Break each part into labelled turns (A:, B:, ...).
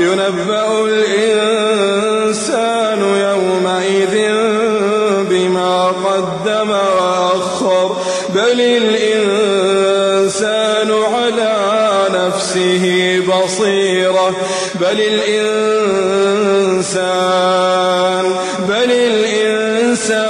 A: ينبأ الإنسان يومئذ بما قدم وأخر. بل الإنسان على نفسه بصيرة. بل الإنسان بل الإنسان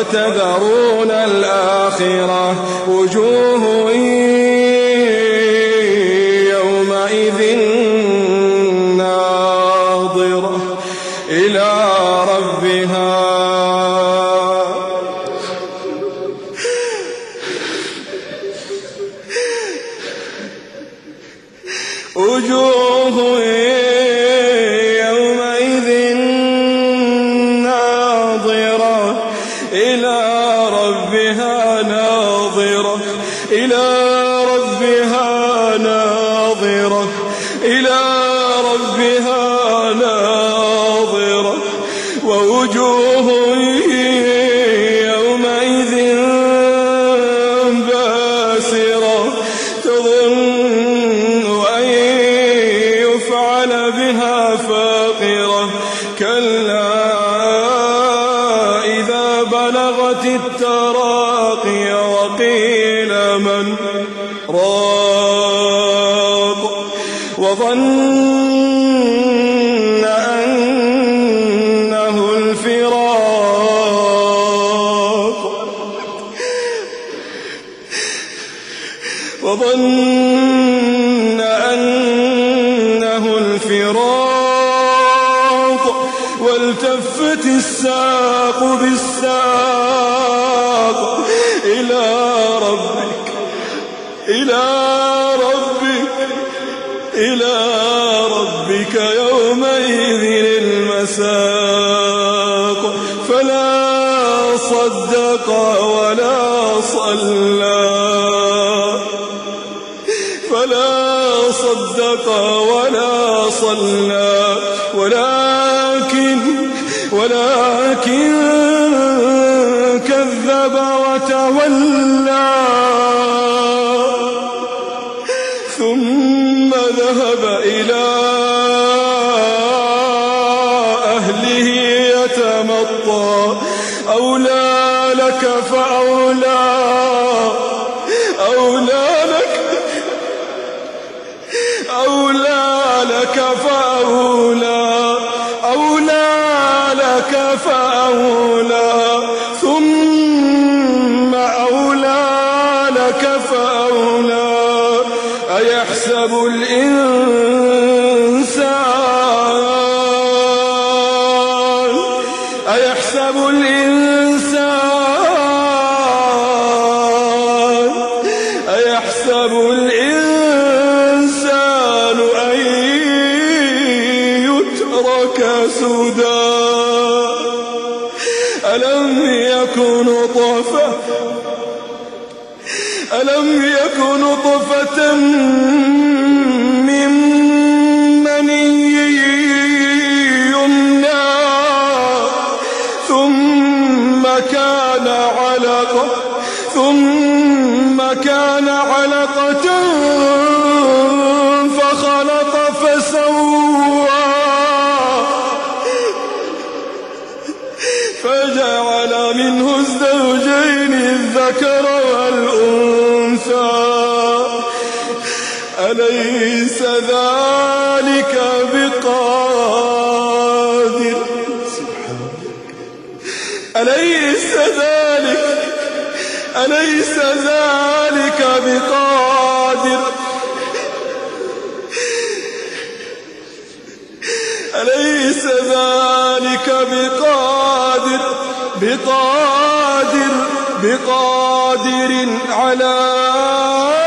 A: وتذرون الآخرة وجوه إلى ربها ناظرة. إلى ربها من راق وظن أنه الفراق وظن أنه الفراق والتفت الساق بالساق إلى ربك إلى ربك إلى ربك يومئذ المساق. فلا صدق ولا صلى. فلا صدق ولا صلى. ولكن ولكن كذب وتولى. ذهب إلى أهله يتمطى. أولى لك فأولى. أولى لك أولى لك فأولى. أولى لك فأولى. ثم أولى لك فأولى. أيحسب الإنسان أيحسب الإنسان أيحسب الإنسان أن يترك سدى. ألم يكن طرفه ألم يكن نطفة من مني يمنى ثم كان علقة ثم كان علقة فخلق فسوى فجعل منه الزوجين الذكر أليس ذلك بقادر. أليس ذلك؟ أليس ذلك بقادر؟ أليس ذلك بقادر؟ بقادر بقادر على